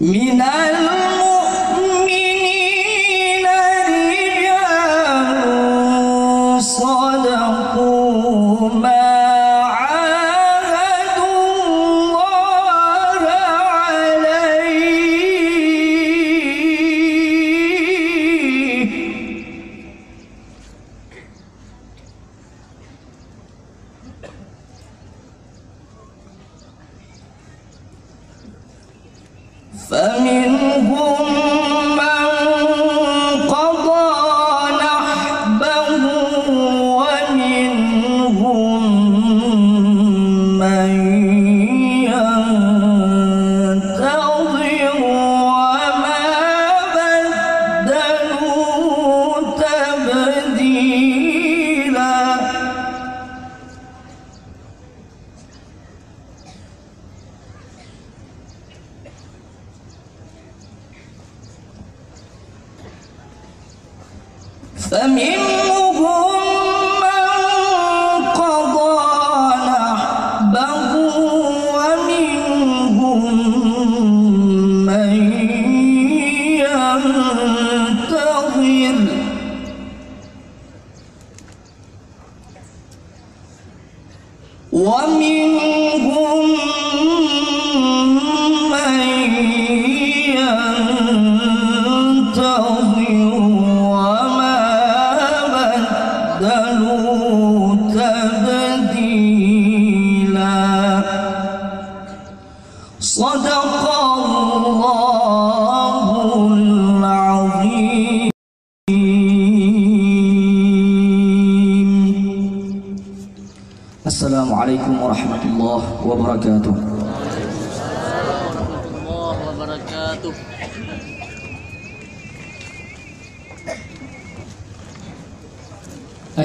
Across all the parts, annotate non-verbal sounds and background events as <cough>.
من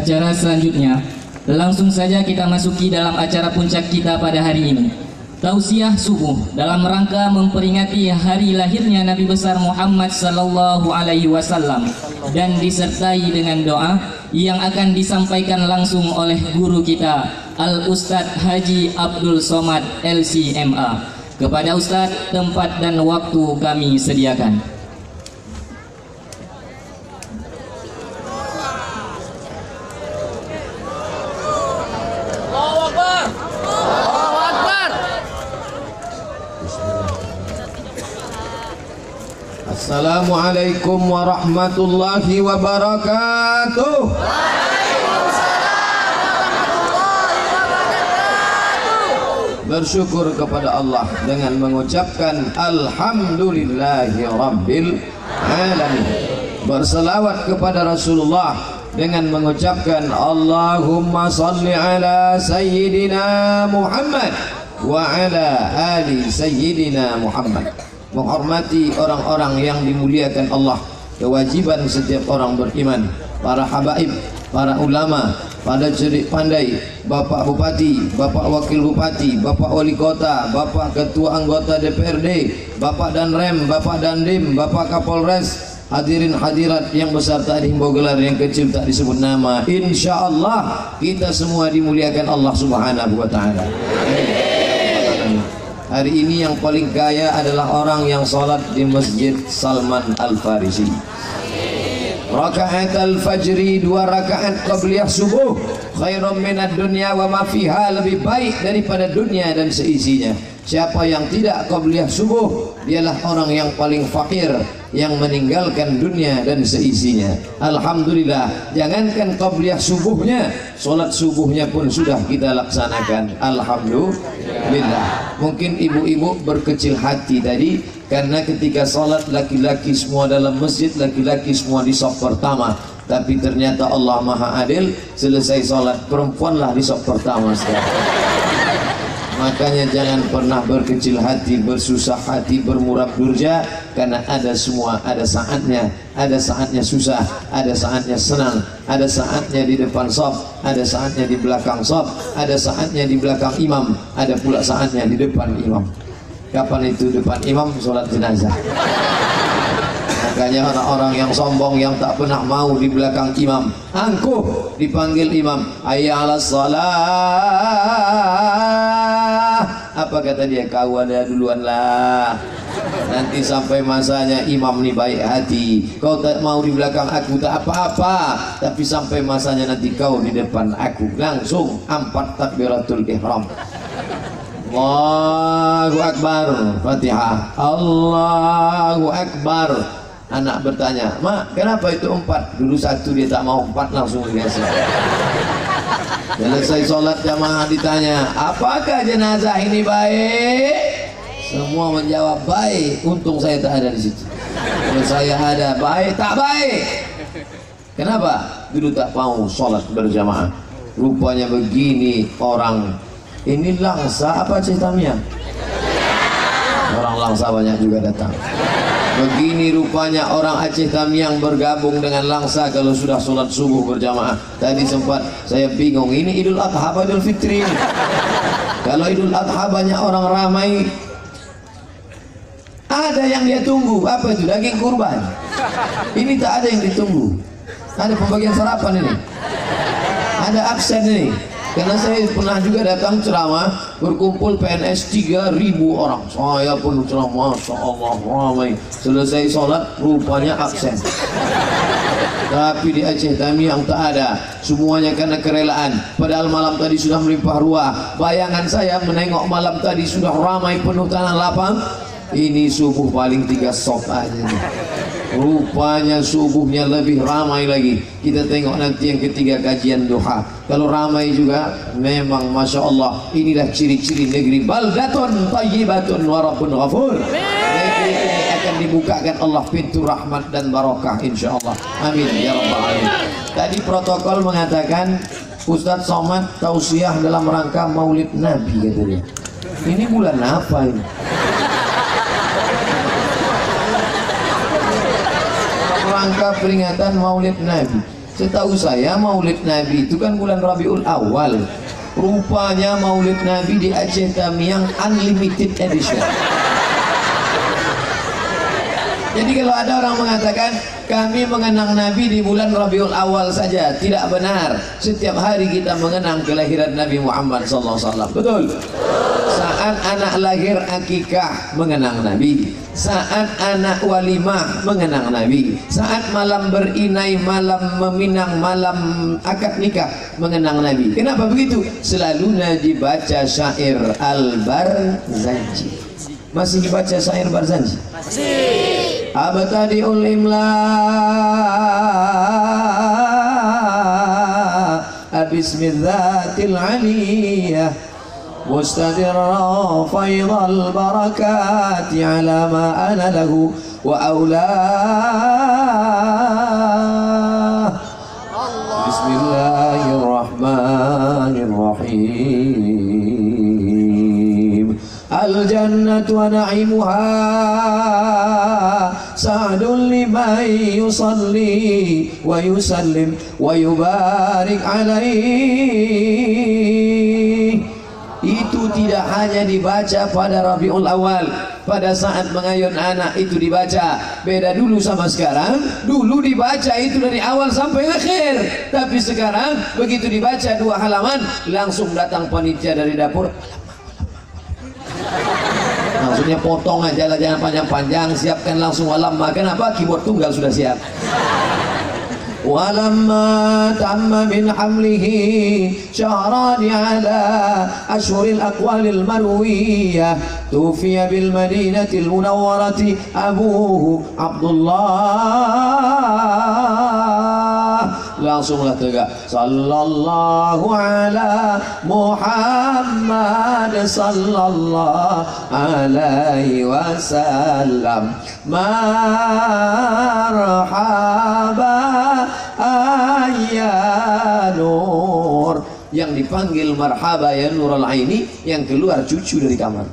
Acara selanjutnya, langsung saja kita masuki dalam acara puncak kita pada hari ini. Tausiah subuh dalam rangka memperingati hari lahirnya Nabi besar Muhammad sallallahu alaihi wasallam dan disertai dengan doa yang akan disampaikan langsung oleh guru kita Al Ustadz Haji Abdul Somad LCMA. Kepada Ustadz, tempat dan waktu kami sediakan. Assalamualaikum warahmatullahi wabarakatuh. Bersyukur kepada Allah dengan mengucapkan Alhamdulillahi Rabbil Alamin Berselawat kepada Rasulullah dengan mengucapkan Allahumma salli ala Sayyidina Muhammad wa ala ali Sayyidina Muhammad menghormati orang-orang yang dimuliakan Allah kewajiban setiap orang beriman para habaib para ulama pada cerdik pandai Bapak Bupati, Bapak Wakil Bupati, Bapak Wali Kota, Bapak Ketua Anggota DPRD, Bapak Danrem, Bapak Dandim, Bapak Kapolres, hadirin hadirat yang besar tak dihimbau gelar yang kecil tak disebut nama. Insya Allah kita semua dimuliakan Allah Subhanahu Wa Taala. Hari ini yang paling kaya adalah orang yang sholat di Masjid Salman Al Farisi. rakaat al-fajri dua rakaat qabliyah subuh khairum minad dunya wa ma fiha lebih baik daripada dunia dan seisinya siapa yang tidak qabliyah subuh dialah orang yang paling fakir yang meninggalkan dunia dan seisinya. Alhamdulillah jangankan qabliyah subuhnya solat subuhnya pun sudah kita laksanakan. Alhamdulillah. Mungkin ibu-ibu berkecil hati tadi karena ketika salat laki-laki semua dalam masjid laki-laki semua di saf pertama. Tapi ternyata Allah Maha Adil selesai salat perempuanlah di saf pertama sekarang. Makanya jangan pernah berkecil hati, bersusah hati, bermurah durja karena ada semua, ada saatnya, ada saatnya susah, ada saatnya senang, ada saatnya di depan saf, ada saatnya di belakang saf, ada saatnya di belakang imam, ada pula saatnya di depan imam. Kapan itu depan imam? Sholat jenazah? Makanya orang-orang yang sombong yang tak pernah mau di belakang imam Angkuh dipanggil imam. Ayah ala Apa kata dia? Kau ada duluan lah Nanti sampai masanya imam ni baik hati. Kau tak mau di belakang aku tak apa-apa. Tapi sampai masanya nanti kau di depan aku. Langsung empat takbiratul ihram. Allahu Akbar. Fatihah. Allahu Akbar. Anak bertanya, Mak, kenapa itu empat? Dulu satu dia tak mau empat langsung biasa. Selesai sholat jamaah ditanya, apakah jenazah ini baik? Semua menjawab baik. Untung saya tak ada di situ. Kalau saya ada baik tak baik. Kenapa? Dulu tak mau sholat berjamaah. Rupanya begini orang. Ini langsa apa ceritanya? Orang langsa banyak juga datang. Begini rupanya orang Aceh Tamiang bergabung dengan Langsa kalau sudah sholat subuh berjamaah. Tadi sempat saya bingung, ini Idul Adha apa Idul Fitri? Kalau Idul Adha banyak orang ramai, ada yang dia tunggu, apa itu? Daging kurban. Ini tak ada yang ditunggu. Ada pembagian sarapan ini. Ada absen ini. Karena saya pernah juga datang ceramah berkumpul PNS 3000 orang. Saya pun ceramah, Masya Allah ramai. Selesai sholat rupanya absen. Tapi di Aceh Tami yang tak ada Semuanya karena kerelaan Padahal malam tadi sudah melimpah ruah Bayangan saya menengok malam tadi sudah ramai penuh tanah lapang Ini subuh paling tiga sok aja nih. Rupanya subuhnya lebih ramai lagi. Kita tengok nanti yang ketiga kajian duha. Kalau ramai juga Memang Masya Allah Inilah ciri-ciri negeri Baldatun tayyibatun warabun ghafur. Negeri ini akan dibukakan Allah pintu rahmat dan barokah insya Allah. Amin Ya Rabbal Alamin. Tadi protokol mengatakan Ustadz Somad tausiah dalam rangka maulid Nabi katanya. Ini bulan apa ini? Rangka peringatan Maulid Nabi. Setahu saya Maulid Nabi itu kan bulan Rabiul Awal. Rupanya Maulid Nabi di Aceh Tamiang unlimited edition. Jadi kalau ada orang mengatakan kami mengenang Nabi di bulan Rabiul Awal saja, tidak benar. Setiap hari kita mengenang kelahiran Nabi Muhammad SAW. Betul? Saat anak lahir akikah mengenang Nabi. Saat anak walimah mengenang Nabi. Saat malam berinai, malam meminang, malam akad nikah mengenang Nabi. Kenapa begitu? Selalu Nabi baca syair Al-Barzanji. Masih dibaca syair Barzanji? Masih. أبتدئ الإملاء باسم الذات العلية مستدرا فيض البركات على ما أنا له وأولاه. بسم الله الرحمن الرحيم. الجنة ونعيمها. سعد لمن يصلي ويسلم ويبارك عليه itu tidak hanya dibaca pada Rabiul Awal pada saat mengayun anak itu dibaca beda dulu sama sekarang dulu dibaca itu dari awal sampai akhir tapi sekarang begitu dibaca dua halaman langsung datang panitia dari dapur maksudnya potong aja lah jangan panjang-panjang siapkan langsung walam kenapa keyboard tunggal sudah siap ولما تم من حمله شهران على أشهر الأقوال المروية توفي بالمدينة المنورة أبوه عبد الله langsunglah tegak sallallahu ala Muhammad sallallahu alaihi wasallam. Marhaba ayya nur yang dipanggil marhaba ya nurul aini yang keluar cucu dari kamar.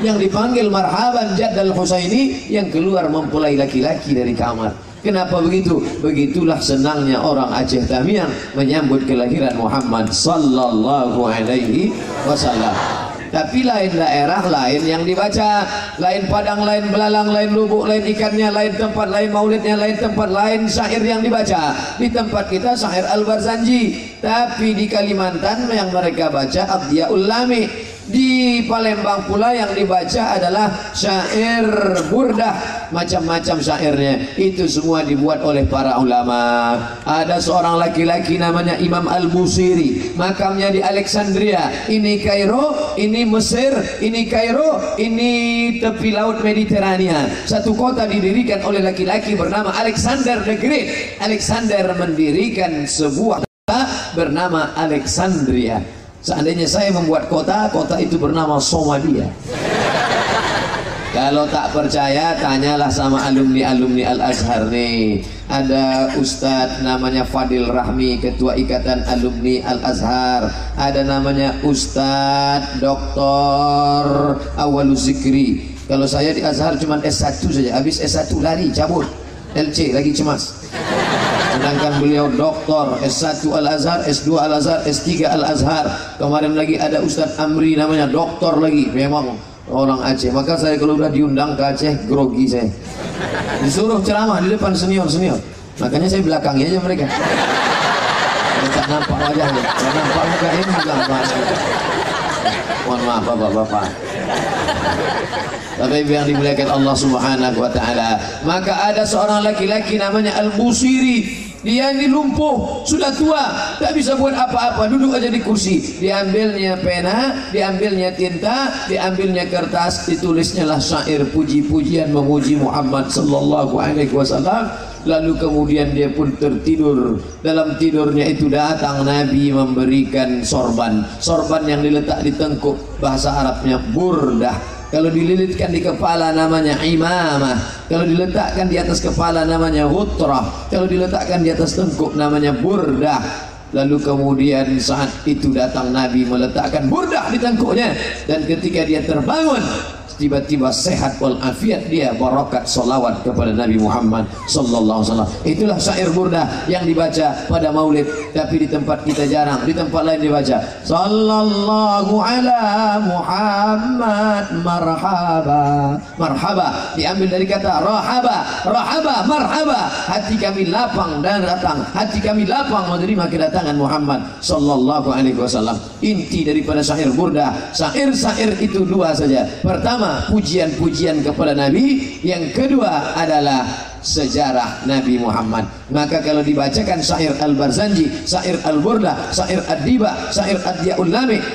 Yang dipanggil marhaban Jaddal Husaini yang keluar mempelai laki-laki dari kamar Kenapa begitu? Begitulah senangnya orang Aceh Tamiang menyambut kelahiran Muhammad sallallahu alaihi wasallam. Tapi lain daerah lain yang dibaca, lain padang, lain belalang, lain lubuk, lain ikannya, lain tempat, lain maulidnya, lain tempat, lain syair yang dibaca. Di tempat kita syair Al-Barzanji, tapi di Kalimantan yang mereka baca Abdiyaul Lami di Palembang pula yang dibaca adalah syair burdah macam-macam syairnya. Itu semua dibuat oleh para ulama. Ada seorang laki-laki namanya Imam Al-Busiri. Makamnya di Alexandria. Ini Kairo ini Mesir ini Kairo ini tepi laut Mediterania. Satu kota didirikan oleh laki-laki bernama Alexander the Great. Alexander mendirikan sebuah bernama Alexandria Seandainya saya membuat kota, kota itu bernama Somalia. Kalau tak percaya, tanyalah sama alumni-alumni Al-Azhar nih. Ada Ustadz namanya Fadil Rahmi, Ketua Ikatan Alumni Al-Azhar. Ada namanya Ustadz Dr. Awalu Zikri. Kalau saya di Azhar cuma S1 saja, habis S1 lari, cabut. LC lagi cemas. Sedangkan beliau doktor S1 Al-Azhar, S2 Al-Azhar, S3 Al-Azhar. Kemarin lagi ada Ustadz Amri namanya doktor lagi. Memang orang Aceh. Maka saya kalau sudah diundang ke Aceh grogi saya. Disuruh ceramah di depan senior-senior. Makanya saya belakangnya aja mereka. Tak nampak wajahnya kalau nampak muka ini juga mohon maaf bapak-bapak tapi yang dimuliakan Allah Subhanahu wa taala. Maka ada seorang laki-laki namanya Al-Busiri. Dia ini lumpuh, sudah tua, tak bisa buat apa-apa, duduk aja di kursi. Diambilnya pena, diambilnya tinta, diambilnya kertas, ditulisnya lah syair puji-pujian memuji Muhammad sallallahu alaihi wasallam. Lalu kemudian dia pun tertidur Dalam tidurnya itu datang Nabi memberikan sorban Sorban yang diletak di tengkuk Bahasa Arabnya burdah kalau dililitkan di kepala namanya imamah kalau diletakkan di atas kepala namanya hutrah kalau diletakkan di atas tengkuk namanya burdah lalu kemudian saat itu datang Nabi meletakkan burdah di tengkuknya dan ketika dia terbangun tiba-tiba sehat walafiat dia barakat salawat kepada Nabi Muhammad sallallahu alaihi wasallam. Itulah syair burdah yang dibaca pada maulid tapi di tempat kita jarang di tempat lain dibaca. Sallallahu ala Muhammad marhaba. Marhaba diambil dari kata rahaba. Rahaba marhaba. Hati kami lapang dan datang. Hati kami lapang menerima kedatangan Muhammad sallallahu alaihi wasallam. Inti daripada syair burdah syair-syair itu dua saja. Pertama pujian-pujian kepada Nabi. Yang kedua adalah sejarah Nabi Muhammad maka kalau dibacakan syair Al-Barzanji syair Al-Burda syair Ad-Diba syair Ad-Diyaul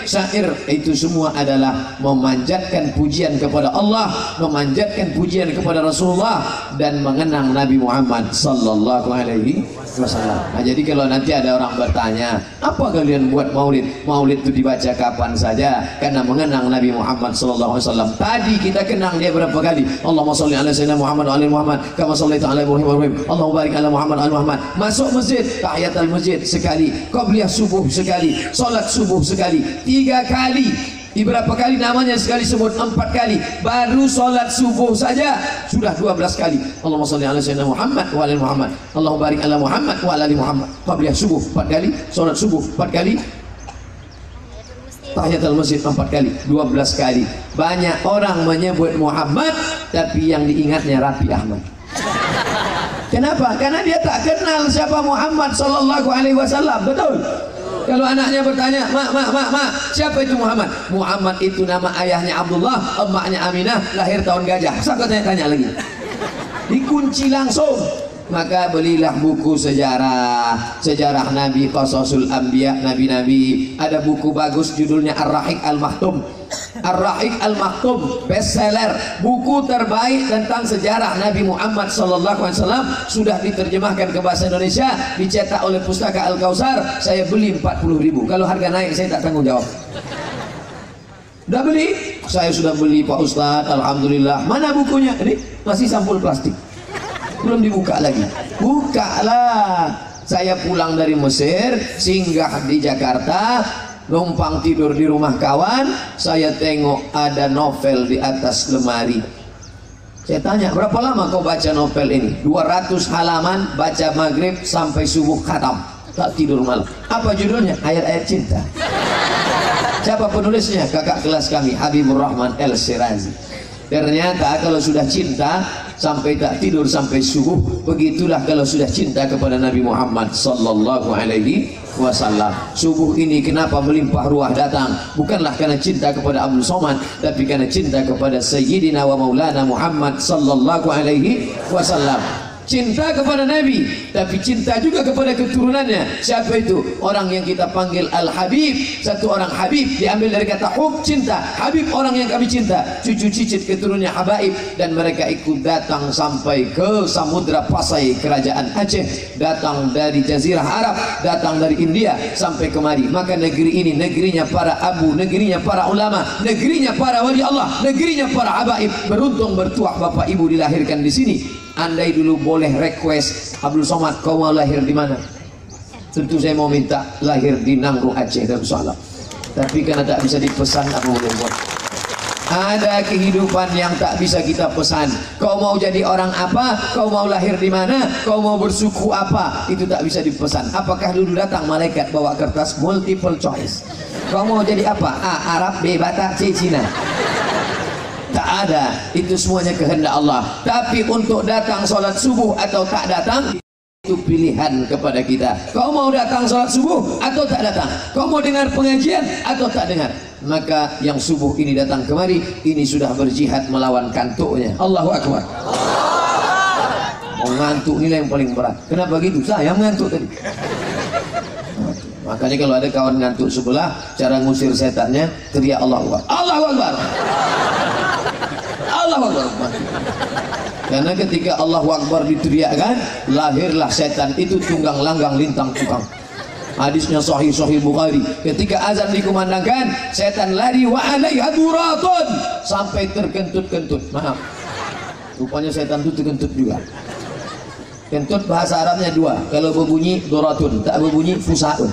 syair itu semua adalah memanjatkan pujian kepada Allah memanjatkan pujian kepada Rasulullah dan mengenang Nabi Muhammad sallallahu alaihi wasallam. Nah, jadi kalau nanti ada orang bertanya apa kalian buat maulid? Maulid itu dibaca kapan saja? Karena mengenang Nabi Muhammad sallallahu alaihi wasallam. Tadi kita kenang dia berapa kali? Allahumma salli ala sayyidina Muhammad wa ala Muhammad kama sallaita ala Ibrahim wa Allahumma barik ala Muhammad wa Muhammad. Masuk masjid tahiyatul masjid sekali. Qabliyah subuh sekali. Salat subuh sekali. Tiga kali. Berapa kali namanya sekali sebut? Empat kali. Baru salat subuh saja. Sudah dua belas kali. Allahumma salli ala sayyidina Muhammad wa ala Muhammad. Allahumma barik ala Muhammad wa ala Muhammad. Qabliyah subuh empat kali. Salat subuh empat kali. Tahiyatul masjid empat kali. Dua belas kali. Banyak orang menyebut Muhammad tapi yang diingatnya Rapi Ahmad Kenapa? Karena dia tak kenal siapa Muhammad sallallahu alaihi wasallam. Betul? Kalau anaknya bertanya, "Mak, mak, mak, mak, siapa itu Muhammad?" Muhammad itu nama ayahnya Abdullah, emaknya Aminah, lahir tahun gajah. Saya tanya, tanya lagi. Dikunci langsung. maka belilah buku sejarah sejarah Nabi Qasasul Anbiya Nabi-Nabi ada buku bagus judulnya Ar-Rahiq Al-Maktum Ar-Rahiq Al-Maktum bestseller buku terbaik tentang sejarah Nabi Muhammad sallallahu alaihi wasallam sudah diterjemahkan ke bahasa Indonesia dicetak oleh Pustaka Al-Kausar saya beli 40 ribu kalau harga naik saya tak tanggung jawab Udah beli? Saya sudah beli Pak Ustadz, Alhamdulillah. Mana bukunya? Ini masih sampul plastik belum dibuka lagi bukalah saya pulang dari Mesir singgah di Jakarta numpang tidur di rumah kawan saya tengok ada novel di atas lemari. Saya tanya berapa lama kau baca novel ini? 200 halaman baca maghrib sampai subuh khatam. Tak tidur malam. Apa judulnya? Ayat-ayat cinta. Siapa penulisnya? Kakak kelas kami Habibur Rahman El Sirazi ternyata kalau sudah cinta sampai tak tidur sampai subuh begitulah kalau sudah cinta kepada Nabi Muhammad sallallahu alaihi wasallam subuh ini kenapa melimpah ruah datang? Bukanlah karena cinta kepada Abdul Somad tapi karena cinta kepada Sayyidina wa Maulana Muhammad sallallahu alaihi wasallam cinta kepada Nabi tapi cinta juga kepada keturunannya. Siapa itu? Orang yang kita panggil Al-Habib. Satu orang Habib diambil dari kata hub cinta. Habib orang yang kami cinta. Cucu cicit keturunannya Habaib. Dan mereka ikut datang sampai ke Samudra Pasai kerajaan Aceh. Datang dari Jazirah Arab datang dari India sampai kemari. Maka negeri ini negerinya para abu negerinya para ulama negerinya para wali Allah negerinya para Habaib. Beruntung bertuah bapak ibu dilahirkan di sini andai dulu boleh request Abdul Somad kau mau lahir di mana? Tentu saya mau minta lahir di Nangro Aceh Darussalam tapi karena tak bisa dipesan apa boleh buat. Ada kehidupan yang tak bisa kita pesan. Kau mau jadi orang apa? Kau mau lahir di mana? Kau mau bersuku apa? Itu tak bisa dipesan. Apakah dulu datang malaikat bawa kertas? Multiple choice. Kau mau jadi apa? A. Arab B. Batak C. Cina tak ada. Itu semuanya kehendak Allah. Tapi untuk datang sholat subuh atau tak datang itu pilihan kepada kita. Kau mau datang sholat subuh atau tak datang? Kau mau dengar pengajian atau tak dengar? Maka yang subuh ini datang kemari ini sudah berjihad melawan kantuknya. Allahu Akbar. Mau ngantuk nilai yang paling berat. Kenapa gitu saya mengantuk tadi makanya kalau ada kawan ngantuk sebelah cara ngusir setannya teriak Allah Akbar. Allah Akbar. <laughs> Allah Akbar. Karena ketika Allah Akbar diteriakkan lahirlah setan itu tunggang langgang lintang tukang. Hadisnya sahih sahih Bukhari. Ketika azan dikumandangkan setan lari wa alaiha sampai terkentut-kentut maaf. Rupanya setan itu terkentut juga kentut bahasa Arabnya dua. Kalau berbunyi duratun tak berbunyi fusaun.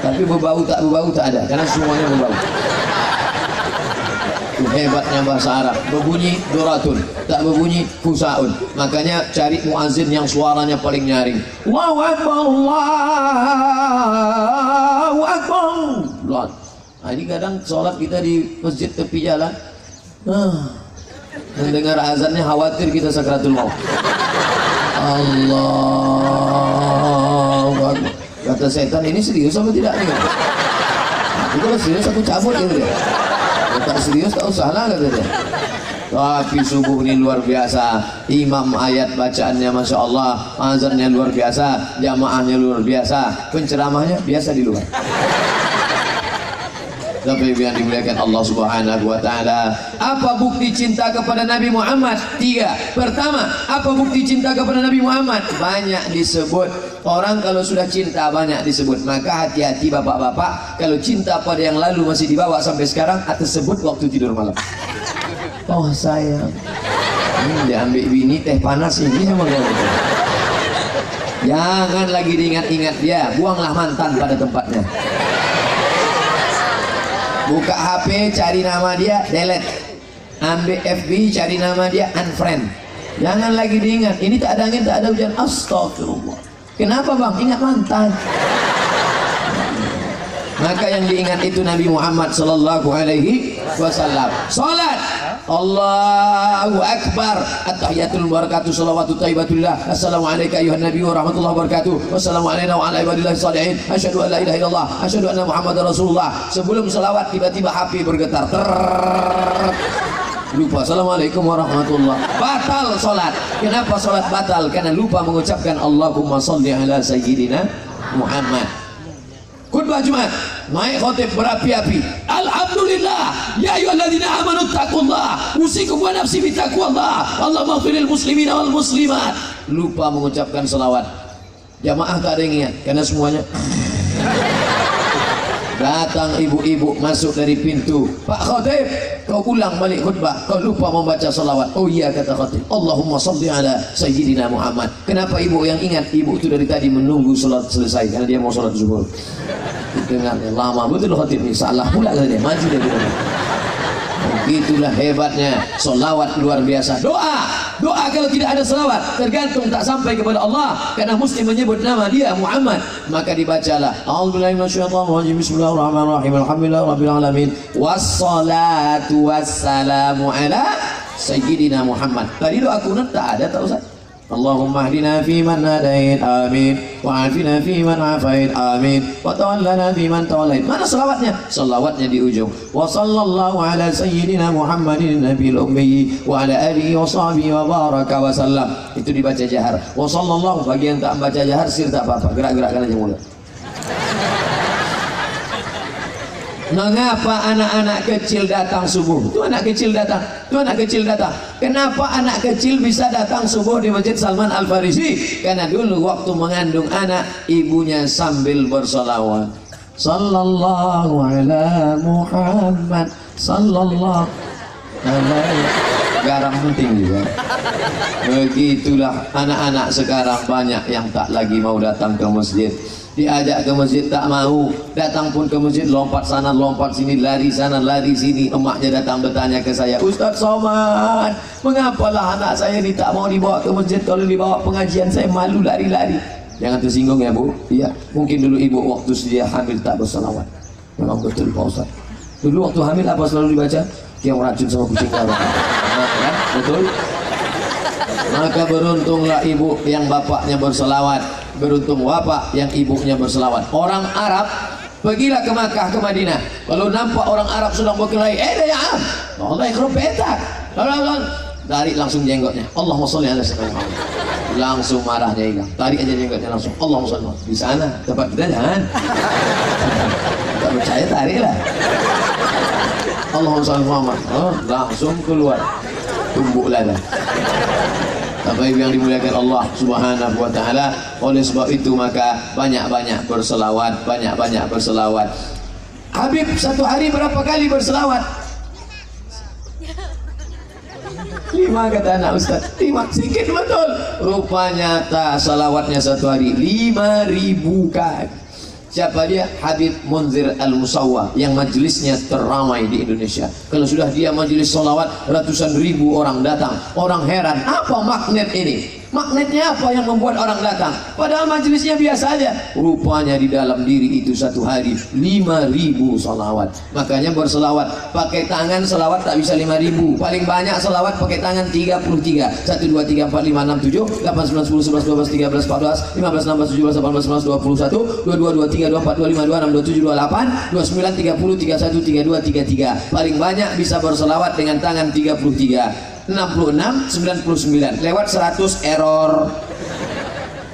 Tapi berbau tak berbau tak ada. Karena semuanya berbau. Hebatnya bahasa Arab. Berbunyi duratun tak berbunyi fusaun. Makanya cari muazin yang suaranya paling nyaring. Allahu Akbar Allahu Akbar. Nah, ini kadang sholat kita di masjid tepi jalan. Ah, mendengar azannya khawatir kita sakratul maut Allah kata setan ini serius apa tidak nih? Itu kalau serius aku cabut gitu ya. Tak serius tak usah lah kata dia. Tapi subuh ini luar biasa. Imam ayat bacaannya Masya Allah azannya luar biasa jamaahnya luar biasa penceramahnya biasa di luar tapi yang dimuliakan Allah Subhanahu wa taala. Apa bukti cinta kepada Nabi Muhammad? Tiga. Pertama, apa bukti cinta kepada Nabi Muhammad? Banyak disebut. Orang kalau sudah cinta banyak disebut. Maka hati-hati bapak-bapak kalau cinta pada yang lalu masih dibawa sampai sekarang atau sebut waktu tidur malam. Oh sayang. Hmm, dia ambil bini teh panas ini sama dia. Jangan lagi diingat-ingat dia, buanglah mantan pada tempatnya buka HP cari nama dia delete. Ambil FB cari nama dia unfriend. Jangan lagi diingat ini tak ada angin tak ada hujan. Astagfirullah kenapa bang? Ingat mantan. Maka yang diingat itu Nabi Muhammad sallallahu alaihi wasallam. Salat Allahu Akbar. At-tahiyatul barakatuh salawatu taibatullah Assalamualaikum ayuhan nabi wa rahmatullahi wabarakatuh. Wassalamualaikum wa ala ibadillah salihin Asyadu an la ilaha illallah Asyadu anna Muhammad Rasulullah. Sebelum salawat tiba-tiba HP bergetar. Lupa. Assalamualaikum warahmatullahi batal solat kenapa solat batal? Karena lupa mengucapkan Allahumma salli ala sayyidina Muhammad. Khutbah Jumat naik khotib berapi-api. Alhamdulillah. Ya ayyuhalladzina amanu taqullah usikum wa nafsi bi taqwallah Allah maghfiril muslimina wal muslimat. Lupa mengucapkan selawat. Jamaah tak ada yang ingat. Karena semuanya Datang ibu-ibu masuk dari pintu. Pak Khatib, kau ulang balik khutbah. Kau lupa membaca salawat. Oh iya kata Khatib. Allahumma salli ala Sayyidina Muhammad. Kenapa ibu yang ingat? Ibu itu dari tadi menunggu salat selesai karena dia mau salat zuhur. Dengarnya lama betul Khatib ini. Salah pula kata dia. Maju dia. Itulah hebatnya. Salawat luar biasa. Doa. Doa kalau tidak ada salawat Tergantung tak sampai kepada Allah. Karena muslim menyebut nama dia Muhammad. Maka dibacalah. A'udzubillahiminasyaitanirrajim Bismillahirrahmanirrahim. Alhamdulillah Rabbil Alamin. Wassalatu wassalamu ala Sayyidina Muhammad. Tadi doa kunut tak ada tak usah اللهم اهدنا فيمن هديت آمين وعافنا فيمن عافيت آمين وتولنا فيمن توليت mana selawatnya selawatnya di ujung wa sallallahu ala sayyidina Muhammadin nabil ummi wa ala alihi wa sahbihi wa baraka wa sallam itu dibaca jahar wa sallallahu bagi yang tak baca jahar sir tak apa-apa gerak-gerakkan aja mulut Mengapa anak-anak kecil datang subuh? Itu anak kecil datang. Itu anak kecil datang. Kenapa anak kecil bisa datang subuh di Masjid Salman Al Farisi? Karena dulu waktu mengandung anak, ibunya sambil bersolawat. Sallallahu ala Muhammad Sallallahu alaihi Garam penting juga Begitulah anak-anak sekarang banyak yang tak lagi mau datang ke masjid diajak ke masjid tak mau. Datang pun ke masjid lompat sana lompat sini lari sana lari sini. Emaknya datang bertanya ke saya Ustaz Somad mengapalah anak saya ini tak mau dibawa ke masjid? Kalau dibawa pengajian saya malu lari-lari. Jangan tersinggung ya bu. Iya mungkin dulu ibu waktu dia hamil tak bersalawat memang betul Pak Ustaz. Dulu waktu hamil apa selalu dibaca? Yang racun sama kucing karo nah, kan? betul. Maka beruntunglah ibu yang bapaknya berselawat beruntung bapak yang ibunya berselawat. Orang Arab pergilah ke Makkah ke Madinah. Kalau nampak orang Arab sedang berkelahi eh ya Allah ikhram petak. Tarik langsung jenggotnya. Allahumma salli ala langsung marahnya hilang. Tarik aja jenggotnya langsung. Allahumma salli di sana tempat kita jangan tak percaya tariklah. Allahumma salli Muhammad. Oh, langsung keluar. Tumbuk lada Ibu yang dimuliakan Allah Subhanahu wa taala. Oleh sebab itu maka banyak-banyak berselawat, banyak-banyak berselawat. Habib satu hari berapa kali berselawat? Lima kata anak Ustaz Lima sedikit betul Rupanya tak salawatnya satu hari Lima ribu kali Siapa dia? Habib Munzir Al-Musawwa yang majelisnya teramai di Indonesia. Kalau sudah dia majelis solawat, ratusan ribu orang datang. Orang heran, apa magnet ini? Magnetnya apa yang membuat orang datang? Padahal majelisnya biasa aja. Rupanya di dalam diri itu satu hari lima ribu salawat. Makanya berselawat pakai tangan selawat tak bisa lima ribu. Paling banyak selawat pakai tangan tiga puluh tiga. Satu dua tiga empat lima enam tujuh delapan sembilan sepuluh sebelas dua belas tiga belas empat belas lima belas enam belas tujuh belas delapan belas sembilan dua puluh satu dua dua dua tiga dua empat dua lima dua enam dua tujuh dua delapan dua sembilan tiga puluh tiga satu tiga dua tiga tiga. Paling banyak bisa berselawat dengan tangan tiga puluh tiga. 66 99 lewat 100 error.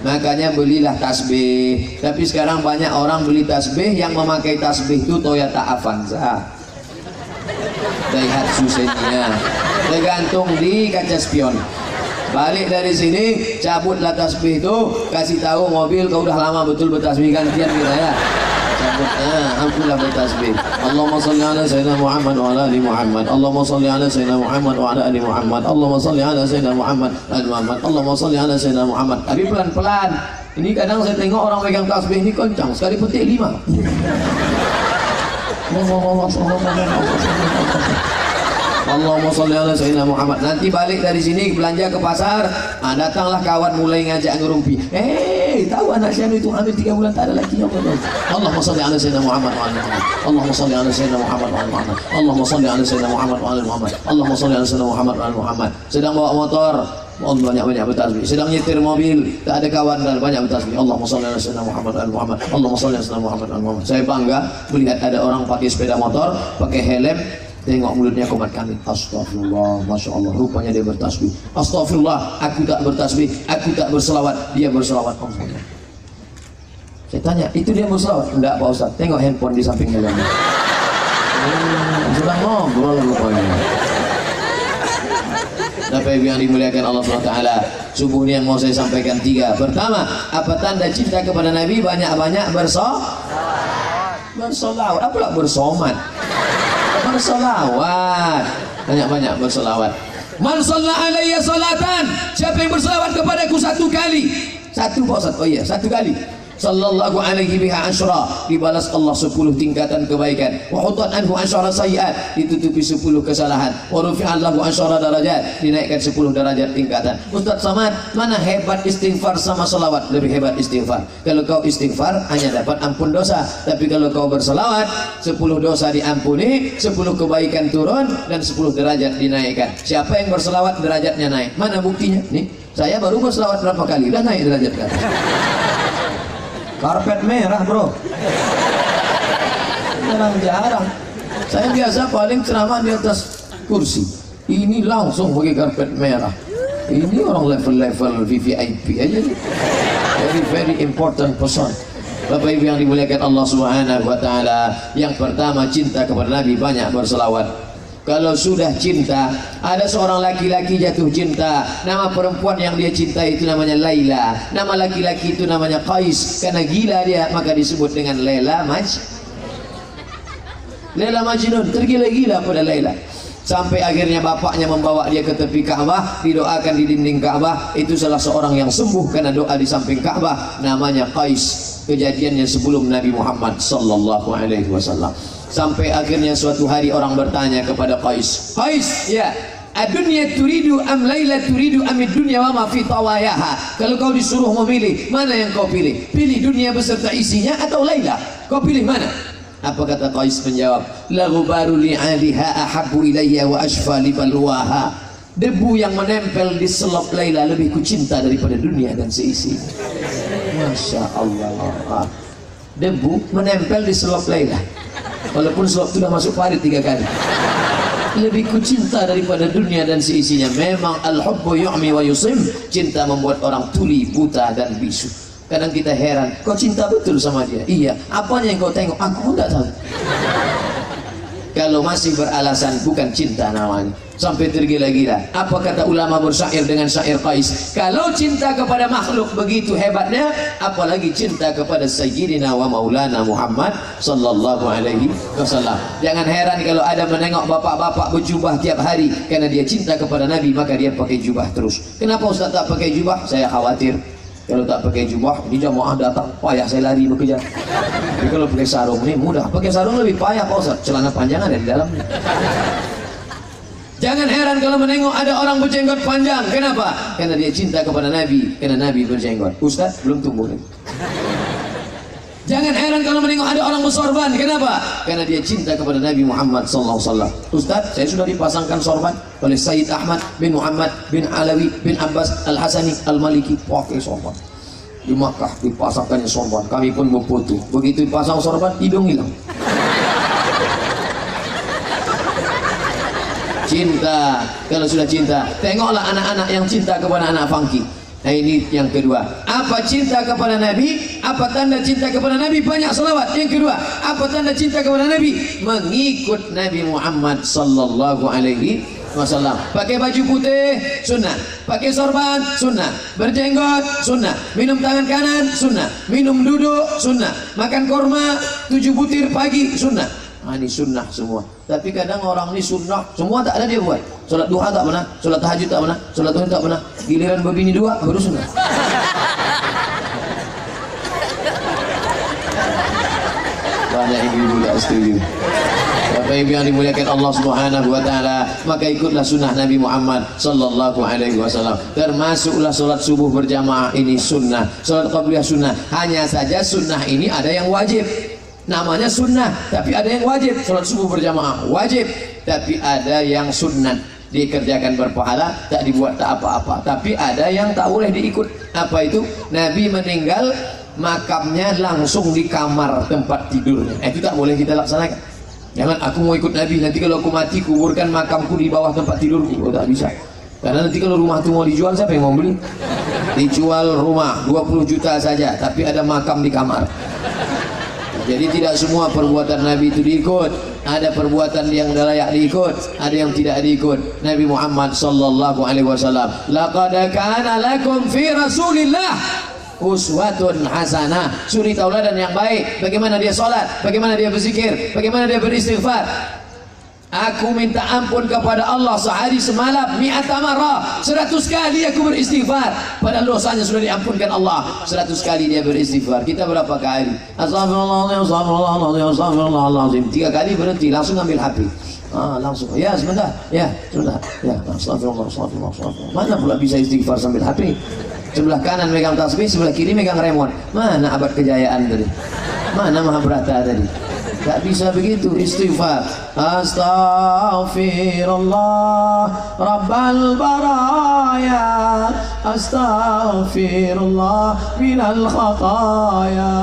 Makanya belilah tasbih. Tapi sekarang banyak orang beli tasbih yang memakai tasbih itu Toyota Avanza. Daihatsu Xenia tergantung di kaca spion. Balik dari sini cabutlah tasbih itu kasih tahu mobil kau udah lama betul bertasbih gantian kita ya alhamdulillah bertasbih Allahumma salli ala sayyidina Muhammad wa ala ali Muhammad. Allahumma salli ala sayyidina Muhammad wa ala ali Muhammad. Allahumma salli ala sayyidina Muhammad ali Muhammad. Allahumma salli ala sayyidina Muhammad. Tapi pelan-pelan. Ini kadang saya tengok orang pegang tasbih ini kencang sekali petik lima Allahumma salli ala sayyidina Muhammad. Nanti balik dari sini belanja ke pasar. Nah, datanglah kawan mulai ngajak ngerumpi. Eh tahu anak saya itu hamil 3 bulan tak ada lagi apa Allahumma salli ala sayyidina Muhammad wa ala Muhammad. Allahumma salli ala sayyidina Muhammad wa ala Muhammad. Allahumma salli ala sayyidina Muhammad wa ala Muhammad. Allahumma salli ala sayyidina Muhammad wa ala Muhammad. Sedang bawa motor. Allah banyak-banyak bertasbih sedang nyetir mobil. Tak ada kawan dan banyak bertasbih Allahumma salli ala sayyidina Muhammad ala Muhammad. Allahumma salli ala sayyidina Muhammad ala Muhammad. Saya bangga melihat ada orang pakai sepeda motor pakai helm Tengok mulutnya komat kami. Astagfirullah, masya Allah. Rupanya dia bertasbih. Astagfirullah, aku tak bertasbih, aku tak berselawat. Dia berselawat. Oh, saya. tanya, itu dia berselawat? Enggak Pak Ustaz. Tengok handphone di sampingnya. Hmm, sedang ngobrol rupanya. Bapak Ibu yang dimuliakan Allah SWT Subuh ini yang mau saya sampaikan tiga Pertama, apa tanda cinta kepada Nabi Banyak-banyak berso Bersolawat Apalah bersomat Bersolawat. Banyak-banyak bersolawat. Man salla alaiya salatan. Siapa yang bersolawat kepadaku satu kali? Satu Pak Oh iya, satu kali sallallahu alaihi biha asyra. Dibalas Allah 10 tingkatan kebaikan. Wa hutat anhu asyara sayiat ditutupi 10 kesalahan. Wa rufi'an lahu asyara darajat. Dinaikkan 10 derajat tingkatan. Ustaz Samad mana hebat istighfar sama salawat lebih hebat istighfar. Kalau kau istighfar hanya dapat ampun dosa. Tapi kalau kau bersalawat 10 dosa diampuni 10 kebaikan turun dan 10 derajat dinaikkan. Siapa yang bersalawat derajatnya naik. Mana buktinya? Nih saya baru bersalawat berapa kali? Udah naik derajat kan karpet merah bro. Jarang-jarang saya biasa paling ceramah di atas kursi. Ini langsung pakai karpet merah. Ini orang level-level VVIP aja nih. Very very important person. Bapak Ibu yang dimuliakan Allah Subhanahu wa taala yang pertama cinta kepada Nabi banyak berselawat kalau sudah cinta ada seorang laki-laki jatuh cinta. Nama perempuan yang dia cintai itu namanya Laila. Nama laki-laki itu namanya Qais. Karena gila dia maka disebut dengan Laila Maj. Laila Majnun tergila-gila pada Laila. Sampai akhirnya bapaknya membawa dia ke tepi Ka'bah didoakan di dinding Ka'bah. Itu salah seorang yang sembuh karena doa di samping Ka'bah. Namanya Qais. Kejadiannya sebelum Nabi Muhammad sallallahu alaihi wasallam sampai akhirnya suatu hari orang bertanya kepada Qais Qais ya Adunya turidu am Laila turidu am dunya wa ma fi tawayaha? Kalau kau disuruh memilih mana yang kau pilih? Pilih dunia beserta isinya atau Laila? Kau pilih mana? Apa kata Qais menjawab? La ghubaru li'aliha ahabbu ilayya wa ashfa li balwaha debu yang menempel di selop Laila lebih kucinta daripada dunia dan seisi. Masya Allah. Debu menempel di selop Laila walaupun sebab sudah masuk parit tiga kali. Lebih ku cinta daripada dunia dan seisinya. Memang al-hubbu yu'mi wa yusim. Cinta membuat orang tuli, buta dan bisu. Kadang kita heran kau cinta betul sama dia? Iya. Apanya yang kau tengok? Aku pun tak tahu kalau masih beralasan bukan cinta namanya. Sampai tergila-gila apa kata ulama bersyair dengan syair Qais? Kalau cinta kepada makhluk begitu hebatnya apalagi cinta kepada Sayyidina wa Maulana Muhammad sallallahu alaihi wasallam. Jangan heran kalau ada menengok bapak-bapak berjubah tiap hari. Karena dia cinta kepada Nabi maka dia pakai jubah terus. Kenapa Ustaz tak pakai jubah? Saya khawatir kalau tak pakai jubah ini jamaah datang payah saya lari bekerja tapi kalau pakai sarung ini mudah pakai sarung lebih payah Pak Ustaz celana panjang ada di dalamnya Jangan heran kalau menengok ada orang berjenggot panjang. Kenapa? Karena dia cinta kepada Nabi. Karena Nabi berjenggot. Ustaz belum tumbuh. Jangan heran kalau menengok ada orang bersorban. Kenapa? Karena dia cinta kepada Nabi Muhammad SAW. Ustaz, saya sudah dipasangkan sorban oleh Sayyid Ahmad bin Muhammad bin Alawi bin Abbas Al-Hasani Al-Maliki. Pakai sorban. Di Makkah dipasangkannya sorban. Kami pun memfoto. Begitu dipasang sorban, hidung hilang. cinta kalau sudah cinta tengoklah anak-anak yang cinta kepada anak funky nah ini yang kedua. Apa cinta kepada Nabi? Apa tanda cinta kepada Nabi? Banyak salawat. Yang kedua apa tanda cinta kepada Nabi? Mengikut Nabi Muhammad sallallahu alaihi wasallam. Pakai baju putih sunnah. Pakai sorban sunnah. Berjenggot sunnah. Minum tangan kanan sunnah. Minum duduk sunnah. Makan korma tujuh butir pagi sunnah. Ah, ini sunnah semua. Tapi kadang orang ini sunnah semua tak ada dia buat. Solat duha tak pernah, solat tahajud tak pernah, solat tuhun tak pernah. Giliran berbini dua baru sunnah. Banyak ibu-ibu tak setuju. Bapak Ibu yang dimuliakan Allah Subhanahu wa taala, maka ikutlah sunnah Nabi Muhammad sallallahu alaihi wasallam. Termasuklah salat subuh berjamaah ini sunnah, salat qabliyah sunnah. Hanya saja sunnah ini ada yang wajib. Namanya sunnah, tapi ada yang wajib. Salat subuh berjamaah wajib, tapi ada yang sunnah dikerjakan berpahala tak dibuat tak apa-apa tapi ada yang tak boleh diikut apa itu Nabi meninggal makamnya langsung di kamar tempat tidurnya itu tak boleh kita laksanakan Jangan aku mau ikut Nabi nanti kalau aku mati kuburkan makamku di bawah tempat tidurku. Oh, tak bisa. Karena nanti kalau rumah itu mau dijual siapa yang mau beli? Dijual rumah 20 juta saja tapi ada makam di kamar. Jadi tidak semua perbuatan Nabi itu diikut. Ada perbuatan yang layak diikut, ada yang tidak diikut. Nabi Muhammad sallallahu alaihi wasallam, "Laqad kana lakum fi Rasulillah uswatun hasanah. Suri tauladan yang baik. Bagaimana dia sholat bagaimana dia berzikir? Bagaimana dia beristighfar Aku minta ampun kepada Allah sehari semalam mi'ata marrah. Seratus kali aku beristighfar. Padahal dosanya sudah diampunkan Allah. Seratus kali dia beristighfar. Kita berapa kali? Astagfirullahaladzim, astagfirullahaladzim, astagfirullahaladzim. Tiga kali berhenti, langsung ambil HP. Ah, langsung. Ya, sebentar. Ya, sebentar. Ya, astagfirullah, astagfirullah, astagfirullah. Mana pula bisa istighfar sambil HP? Sebelah kanan megang tasbih, sebelah kiri megang remote. Mana abad kejayaan tadi? Mana Mahabharata tadi? Tak bisa begitu istighfar. Astaghfirullah Rabbal baraya. Astaghfirullah minal khataya.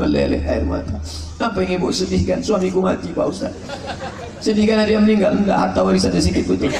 Meleleh air mata. Apa yang ibu sedihkan? Suamiku mati Pak Ustaz. Sedihkan dia meninggal. Enggak, harta warisannya sedikit betul.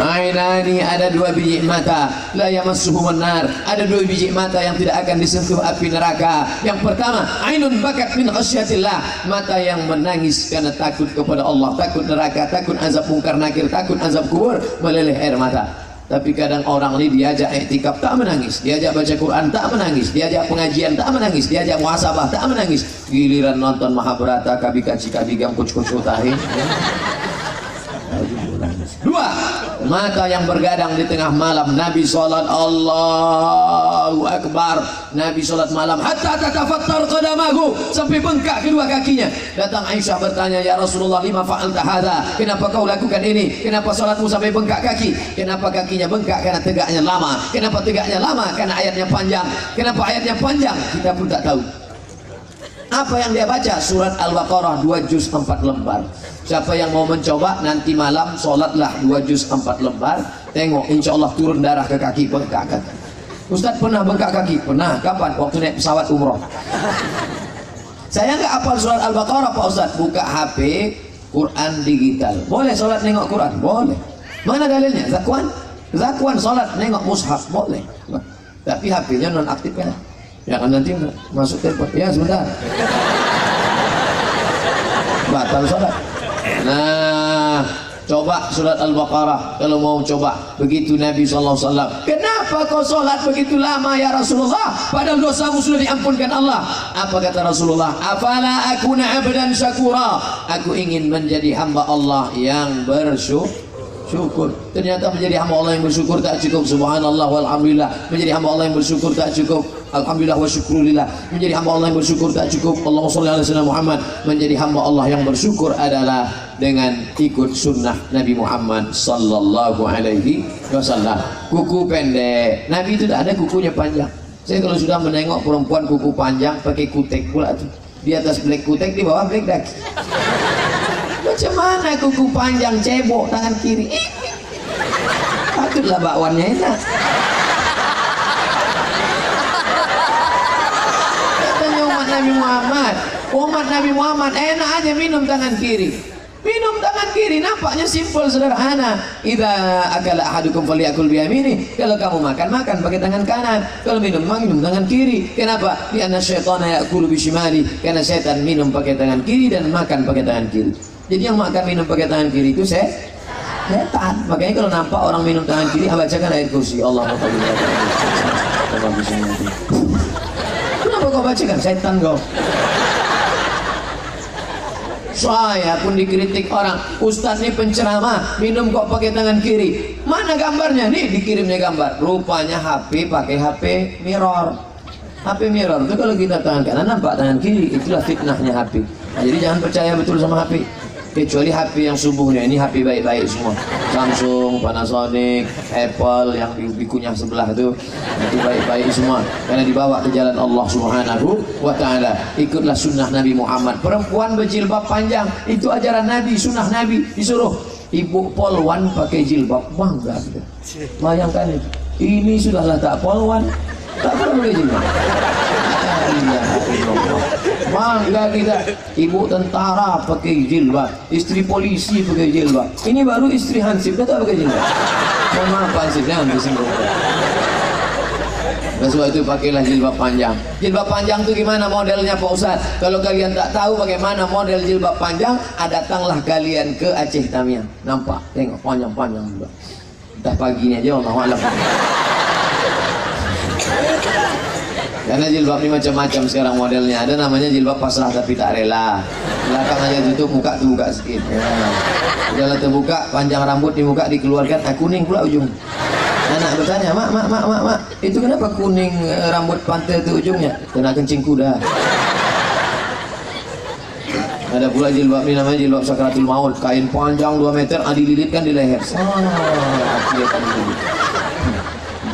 Ainani ada dua biji mata. La yamassuhum nar ada dua biji mata yang tidak akan disentuh api neraka. Yang pertama ainun bakat min khasyatillah. Mata yang menangis karena takut kepada Allah. Takut neraka takut azab mungkar nakir takut azab kubur. Meleleh air mata. Tapi kadang orang ini diajak etikap tak menangis. Diajak baca Quran tak menangis. Diajak pengajian tak menangis. Diajak muhasabah tak menangis. Giliran nonton Mahabharata kabi kaci kabi gam kucu kucu tahin Dua, mata yang bergadang di tengah malam. Nabi sholat Allahu Akbar. Nabi sholat malam. Hatta tatafattar qadamahu. Sampai bengkak kedua kakinya. Datang Aisyah bertanya, Ya Rasulullah, lima fa'alta hadha. Kenapa kau lakukan ini? Kenapa sholatmu sampai bengkak kaki? Kenapa kakinya bengkak? Karena tegaknya lama. Kenapa tegaknya lama? Karena ayatnya panjang. Kenapa ayatnya panjang? Kita pun tak tahu. Apa yang dia baca? Surat Al-Baqarah 2 juz 4 lembar. Siapa yang mau mencoba nanti malam sholatlah 2 juz 4 lembar. Tengok insya Allah turun darah ke kaki bengkak kaki. Ustaz pernah bengkak kaki? Pernah. Kapan? Waktu naik pesawat umroh. Saya nggak hafal surat Al-Baqarah Pak Ustaz. Buka HP Quran digital. Boleh sholat nengok Quran? Boleh. Mana dalilnya? Zakuan? Zakuan sholat nengok mushaf? Boleh. Tapi HP-nya non aktif kan? Ya kan nanti masuk telepon. Ya sebentar. Batal sholat. Nah, coba surat Al-Baqarah kalau mau coba. Begitu Nabi SAW. Kenapa kau sholat begitu lama ya Rasulullah? Padahal dosamu sudah diampunkan Allah. Apa kata Rasulullah? Afala akuna abdan syakura. Aku ingin menjadi hamba Allah yang bersyukur syukur ternyata menjadi hamba Allah yang bersyukur tak cukup subhanallah walhamdulillah menjadi hamba Allah yang bersyukur tak cukup alhamdulillah wa syukurillah menjadi hamba Allah yang bersyukur tak cukup. Allah sallallahu alaihi wasallam Muhammad. Menjadi hamba Allah yang bersyukur adalah dengan ikut sunnah Nabi Muhammad sallallahu alaihi wasallam. Kuku pendek. Nabi itu tidak ada kukunya panjang. Saya kalau sudah menengok perempuan kuku panjang pakai kutek pula tuh di atas black kutek di bawah black daki macam mana kuku panjang cebok tangan kiri? Patutlah bakwannya enak. Katanya umat Nabi Muhammad, umat Nabi Muhammad enak aja minum tangan kiri. Minum tangan kiri nampaknya simpel sederhana. Idza akala ahadukum falyakul biyamini. Kalau kamu makan makan pakai tangan kanan. Kalau minum minum tangan kiri. Kenapa? Karena syaitana yakulu bishimali. Karena setan minum pakai tangan kiri dan makan pakai tangan kiri. Jadi yang makan minum pakai tangan kiri itu saya setan. Makanya kalau nampak orang minum tangan kiri, bacakan ayat kursi. Allah Kenapa kau bacakan? Setan kau. Saya pun dikritik orang, Ustaz ini penceramah, minum kok pakai tangan kiri. Mana gambarnya? Nih dikirimnya gambar. Rupanya HP pakai HP mirror. HP mirror itu kalau kita tangan kanan nampak tangan kiri, itulah fitnahnya HP. Nah, jadi jangan percaya betul sama HP kecuali HP yang subuhnya. Ini HP baik-baik semua. Samsung, Panasonic, Apple yang di, dikunyah sebelah itu. Itu baik-baik semua. Karena dibawa ke jalan Allah Subhanahu wa taala. Ikutlah sunnah Nabi Muhammad. Perempuan berjilbab panjang. Itu ajaran Nabi sunnah Nabi. Disuruh ibu polwan pakai jilbab. Bangga gitu. bayangkan itu. Ini sudahlah tak polwan tak perlu jilbab Bangga kita. Ibu tentara pakai jilbab, istri polisi pakai jilbab. Ini baru istri Hansip, dia tak pakai jilbab. Mohon maaf Hansip, jangan disinggung. Sebab itu pakailah jilbab panjang. Jilbab panjang itu gimana modelnya Pak Ustaz? Kalau kalian tak tahu bagaimana model jilbab panjang, ah, datanglah kalian ke Aceh Tamiang. Nampak? Tengok panjang-panjang juga. Dah pagi ni aja Allah. Karena jilbab ni macam-macam sekarang modelnya. Ada namanya jilbab pasrah tapi tak rela. Belakang aja tutup, muka terbuka sikit. Ya. Kalau terbuka, panjang rambut di muka dikeluarkan, ah, kuning pula ujung. Anak bertanya, mak, mak, mak, mak, mak, itu kenapa kuning eh, rambut pantai itu ujungnya? Kena kencing kuda. Ada pula jilbab ini namanya jilbab sakratul maut, kain panjang 2 meter, ah, dililitkan di leher.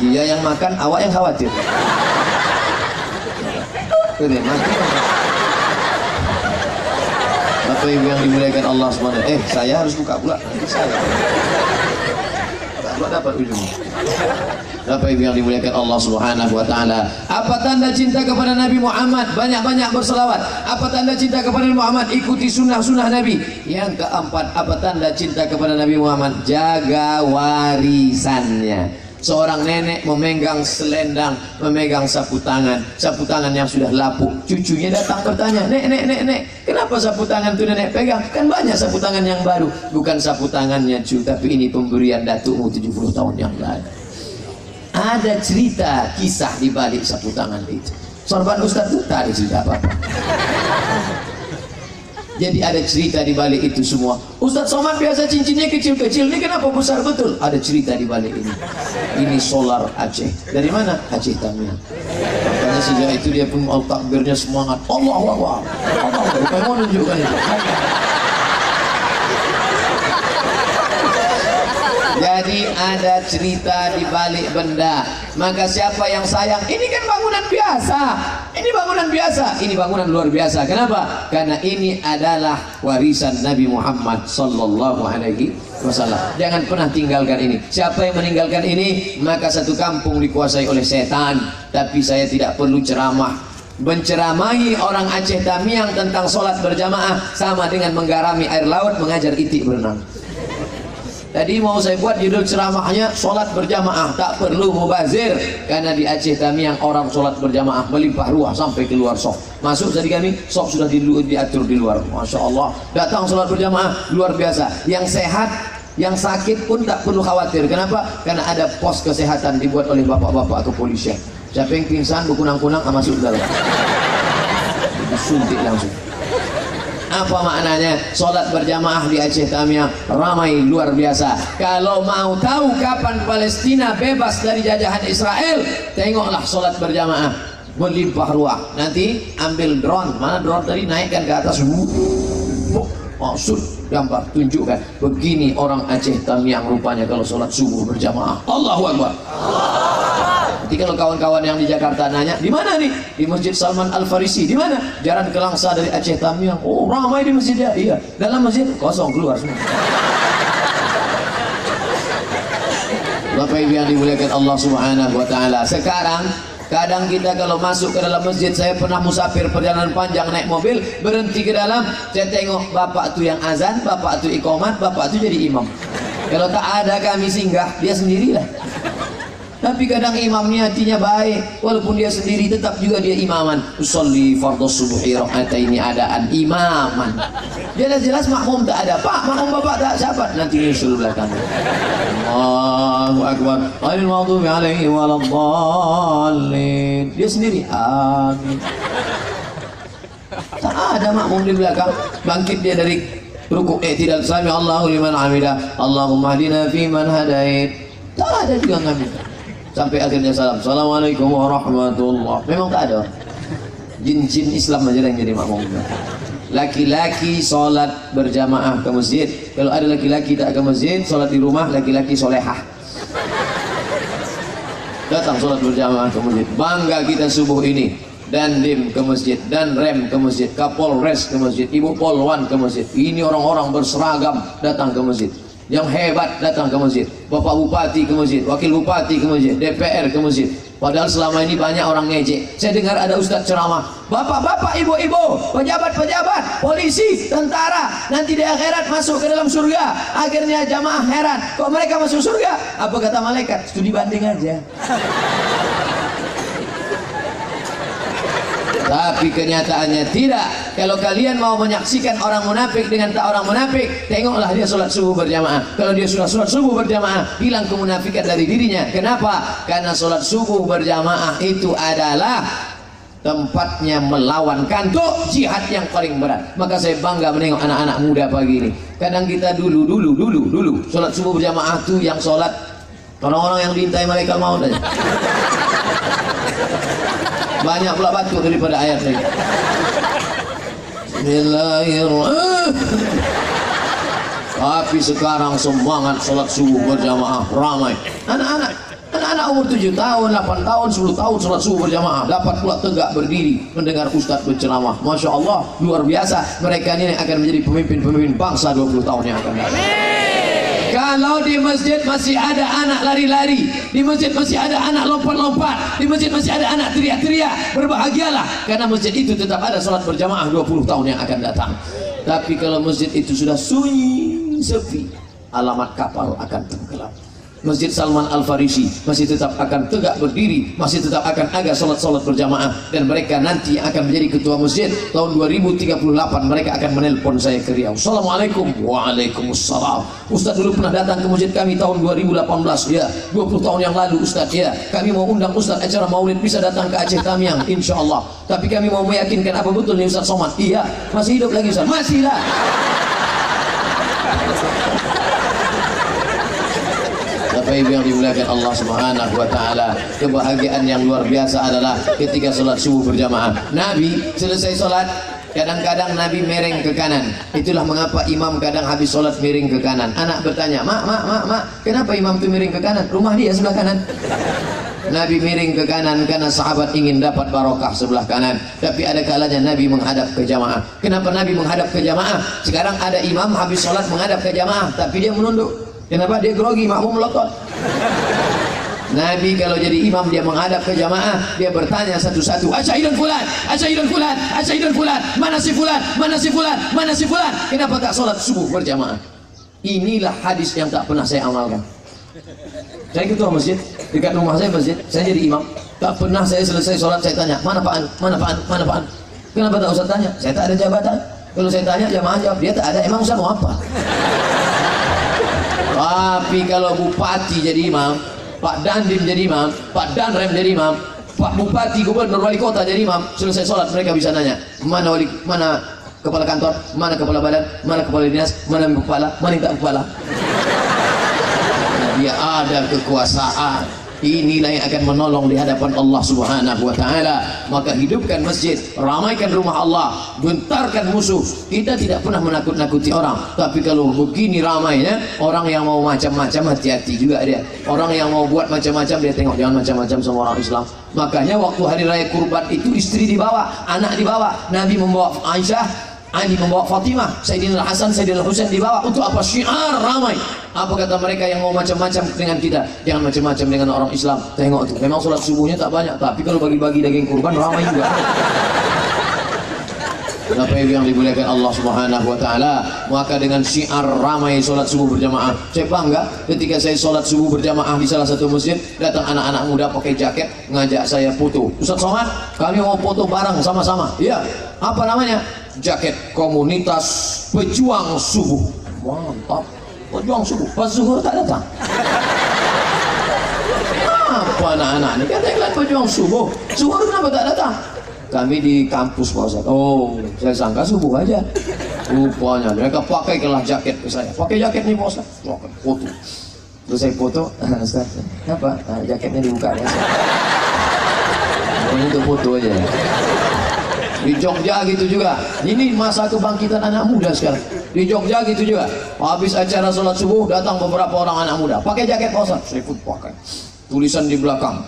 Dia yang makan, awak yang khawatir. Keren, mati. Bapak Ibu yang dimuliakan Allah SWT Eh, saya harus buka pula Nanti saya Buka dapat ujungnya Bapak Ibu yang dimuliakan Allah Subhanahu wa taala. Apa tanda cinta kepada Nabi Muhammad? Banyak-banyak berselawat. Apa tanda cinta kepada Nabi Muhammad? Ikuti sunnah-sunnah Nabi. Yang keempat, apa tanda cinta kepada Nabi Muhammad? Jaga warisannya. Seorang nenek memegang selendang, memegang sapu tangan, sapu tangan yang sudah lapuk. Cucunya datang bertanya, "Nek, nek, nek, kenapa sapu tangan itu nenek pegang? Kan banyak sapu tangan yang baru." Bukan sapu tangannya, cu, tapi ini pemberian datukmu 70 tahun yang lalu. Ada cerita kisah di balik sapu tangan itu. Sorban Ustaz itu ada cerita apa-apa. Jadi ada cerita di balik itu semua. Ustaz Somad biasa cincinnya kecil-kecil. Ini kenapa besar betul? Ada cerita di balik ini. Ini solar Aceh. Dari mana? Aceh Tamiang. Makanya sejak itu dia pun takbirnya semangat. Allah Allah Allah. Allah Allah. Menunjukkan itu. Jadi ada cerita di balik benda. Maka siapa yang sayang, ini kan bangunan biasa. Ini bangunan biasa, ini bangunan luar biasa. Kenapa? Karena ini adalah warisan Nabi Muhammad sallallahu alaihi wasallam. Jangan pernah tinggalkan ini. Siapa yang meninggalkan ini, maka satu kampung dikuasai oleh setan. Tapi saya tidak perlu ceramah menceramahi orang Aceh Tamiang tentang solat berjamaah sama dengan menggarami air laut mengajar itik berenang. Tadi mau saya buat judul ceramahnya Solat berjamaah. Tak perlu mubazir. Karena di Aceh kami yang orang solat berjamaah Melimpah ruah sampai keluar sok Masuk tadi kami sok sudah diatur di luar. Masya Allah. Datang solat berjamaah luar biasa. Yang sehat yang sakit pun tak perlu khawatir. Kenapa? Karena ada pos kesehatan dibuat oleh bapak-bapak kepolisian. Siapa yang pingsan berkunang-kunang ah, masuk dalam. Disuntik langsung apa maknanya? Solat berjamaah di Aceh Tamiang ramai luar biasa. Kalau mau tahu kapan Palestina bebas dari jajahan Israel tengoklah solat berjamaah. Melimpah ruah. Nanti ambil drone. Mana drone tadi? Naikkan ke atas. Maksud gambar tunjukkan. Begini orang Aceh Tamiang rupanya kalau solat subuh berjamaah. Allahu Akbar Nanti kalau kawan-kawan yang di Jakarta nanya, di mana nih? Di Masjid Salman Al Farisi. Di mana? Jalan Kelangsa dari Aceh Tamiang. Oh, ramai di masjid ya. Iya. Dalam masjid kosong keluar semua. Bapak Ibu yang dimuliakan Allah Subhanahu wa taala. Sekarang Kadang kita kalau masuk ke dalam masjid Saya pernah musafir perjalanan panjang naik mobil Berhenti ke dalam Saya tengok bapak tu yang azan Bapak tu ikomat Bapak tu jadi imam Kalau tak ada kami singgah Dia sendirilah tapi kadang imamnya hatinya baik walaupun dia sendiri tetap juga dia imaman. Usolli fardhu subuhi ini adaan imaman. Jelas jelas makmum tak ada. Pak makmum bapak tak siapa? Nanti nyusul belakang. Allahu akbar. Ghairil maghdubi alaihi waladdallin dia sendiri. Amin. Tak ada makmum di belakang. Bangkit dia dari rukuk eh tidak sami Allahu liman hamidah. Allahumma hadina fi man hadait. Tak ada juga ngamin sampai akhirnya salam. Assalamualaikum warahmatullah. Memang tak ada. Jin-jin Islam aja yang jadi makmum. Laki-laki sholat berjamaah ke masjid. Kalau ada laki-laki tak ke masjid sholat di rumah laki-laki solehah. Datang sholat berjamaah ke masjid. Bangga kita subuh ini. Dan dim ke masjid dan rem ke masjid kapolres ke masjid ibu polwan ke masjid. Ini orang-orang berseragam datang ke masjid yang hebat datang ke masjid Bapak Bupati ke masjid Wakil Bupati ke masjid DPR ke masjid Padahal selama ini banyak orang ngejek Saya dengar ada ustaz ceramah bapak-bapak, ibu-ibu, pejabat-pejabat, polisi, tentara, nanti di akhirat masuk ke dalam surga. Akhirnya jamaah heran, kok mereka masuk surga? Apa kata malaikat? Studi banding aja. Tapi kenyataannya tidak. Kalau kalian mau menyaksikan orang munafik dengan tak orang munafik, tengoklah dia sholat subuh berjamaah. Kalau dia sudah sholat subuh berjamaah, hilang kemunafikan dari dirinya. Kenapa? Karena sholat subuh berjamaah itu adalah tempatnya melawan kantuk jihad yang paling berat. Maka saya bangga menengok anak-anak muda pagi ini. Kadang kita dulu, dulu, dulu, dulu, sholat subuh berjamaah itu yang sholat orang-orang yang diintai malaikat maut aja. Banyak pula batu daripada ayat ini. Bismillahirrahmanirrahim. Tapi sekarang semangat sholat subuh berjamaah ramai. Anak-anak, anak-anak umur 7 tahun, 8 tahun, 10 tahun sholat subuh berjamaah dapat pula tegak berdiri mendengar ustaz berceramah. Masya Allah, luar biasa. Mereka ini akan menjadi pemimpin-pemimpin bangsa 20 tahun yang akan datang. Kalau di masjid masih ada anak lari-lari, di masjid masih ada anak lompat-lompat, di masjid masih ada anak teriak-teriak, berbahagialah karena masjid itu tetap ada sholat berjamaah 20 tahun yang akan datang. Tapi kalau masjid itu sudah sunyi, sepi, alamat kapal akan tenggelam. Masjid Salman Al Farisi masih tetap akan tegak berdiri, masih tetap akan ada solat-solat berjamaah dan mereka nanti akan menjadi ketua masjid tahun 2038 mereka akan menelpon saya ke Riau. Assalamualaikum. Waalaikumsalam. Ustaz dulu pernah datang ke masjid kami tahun 2018 ya, 20 tahun yang lalu Ustaz ya. Kami mau undang Ustaz acara Maulid bisa datang ke Aceh Tamiang insyaallah. Tapi kami mau meyakinkan apa betul nih Ustaz Somad? Iya, masih hidup lagi Ustaz. Masih lah. Bapak Ibu yang dimuliakan Allah Subhanahu wa taala, kebahagiaan yang luar biasa adalah ketika salat subuh berjamaah. Nabi selesai salat Kadang-kadang Nabi mereng ke kanan. Itulah mengapa imam kadang habis sholat miring ke kanan. Anak bertanya, mak, mak, mak, mak, kenapa imam itu miring ke kanan? Rumah dia sebelah kanan. Nabi miring ke kanan karena sahabat ingin dapat barokah sebelah kanan. Tapi ada kalanya Nabi menghadap ke jamaah. Kenapa Nabi menghadap ke jamaah? Sekarang ada imam habis sholat menghadap ke jamaah, tapi dia menunduk. Kenapa? Dia grogi, makmum melotot. Nabi kalau jadi imam dia menghadap ke jamaah dia bertanya satu-satu asyhadun fulan? Asyhadun fulan? Asyhadun fulan? Mana si fulan? Mana si fulan? Mana si fulan? Kenapa tak sholat subuh berjamaah? Inilah hadis yang tak pernah saya amalkan. Saya ketua masjid dekat rumah saya masjid saya jadi imam. Tak pernah saya selesai sholat saya tanya mana Pak An? Mana Pak An? Mana Pak An? Kenapa tak usah tanya? Saya tak ada jabatan. Kalau saya tanya jamaah jawab dia tak ada emang usah mau apa tapi kalau bupati jadi imam Pak Dandim jadi imam, Pak Danrem jadi imam, Pak Bupati, Gubernur, Wali Kota jadi imam. Selesai sholat mereka bisa nanya, mana wali, mana kepala kantor, mana kepala badan, mana kepala dinas, mana kepala, mana tak kepala. Nah, dia ada kekuasaan. Inilah yang akan menolong di hadapan Allah Subhanahu wa taala. Maka hidupkan masjid, ramaikan rumah Allah, gentarkan musuh. Kita tidak pernah menakut-nakuti orang, tapi kalau begini ramainya, orang yang mau macam-macam hati-hati juga dia. Orang yang mau buat macam-macam dia tengok jangan macam-macam sama orang Islam. Makanya waktu hari raya kurban itu istri dibawa, anak dibawa, Nabi membawa Aisyah Ali membawa Fatimah, Sayyidina Hasan, Sayyidina Husain dibawa untuk apa? Syiar ramai. Apa kata mereka yang mau macam-macam dengan kita? Jangan macam-macam dengan orang Islam. Tengok tuh, memang sholat subuhnya tak banyak, tapi kalau bagi-bagi daging kurban ramai juga. Ibu yang dimuliakan Allah Subhanahu wa taala, maka dengan syiar ramai salat subuh berjamaah. Saya bangga ketika saya salat subuh berjamaah di salah satu masjid, datang anak-anak muda pakai jaket ngajak saya foto. Ustaz Somad, kami mau foto bareng sama-sama. Iya. Apa namanya? Jaket komunitas pejuang subuh. Mantap. Pejuang subuh. Pas zuhur tak datang. Apa anak-anak ini? Kata iklan pejuang subuh. Zuhur kenapa tak datang? kami di kampus Pak Ustaz. Oh, saya sangka subuh aja. Rupanya mereka pakai kelah jaket ke saya. Pakai jaket nih Pak Ustaz. Pakai foto. Terus saya foto, <laughs> Ustaz, kenapa? Nah, jaketnya dibuka ya. Ini untuk foto aja. Di Jogja gitu juga. Ini masa kebangkitan anak muda sekarang. Di Jogja gitu juga. Habis acara sholat subuh datang beberapa orang anak muda. Pakai jaket Ustaz. Saya pun pakai. Tulisan di belakang.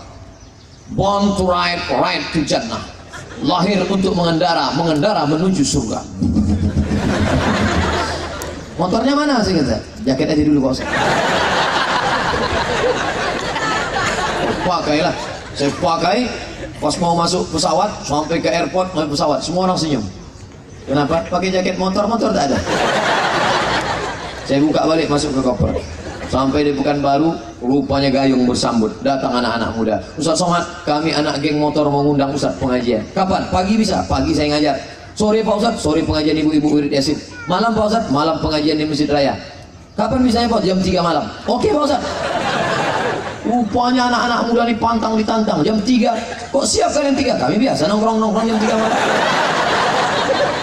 Born to ride, ride to Jannah lahir untuk mengendara, mengendara menuju surga. Motornya mana sih kata? Jaket aja dulu bos. Pakailah, saya pakai Pas mau masuk pesawat, sampai ke airport, naik pesawat, semua orang senyum. Kenapa? Pakai jaket motor, motor tak ada. Saya buka balik masuk ke koper. Sampai di Pekanbaru, rupanya gayung bersambut. Datang anak-anak muda. Ustaz Somad, kami anak geng motor mengundang Ustaz pengajian. Kapan? Pagi bisa? Pagi saya ngajar. Sore Pak Ustaz, sore pengajian ibu-ibu wirid yasin. Malam Pak Ustaz, malam pengajian di Masjid Raya. Kapan bisanya Pak? Jam 3 malam. Oke Pak Ustaz. Rupanya anak-anak muda dipantang ditantang jam 3. Kok siap kalian tiga? Kami biasa nongkrong-nongkrong jam 3 malam.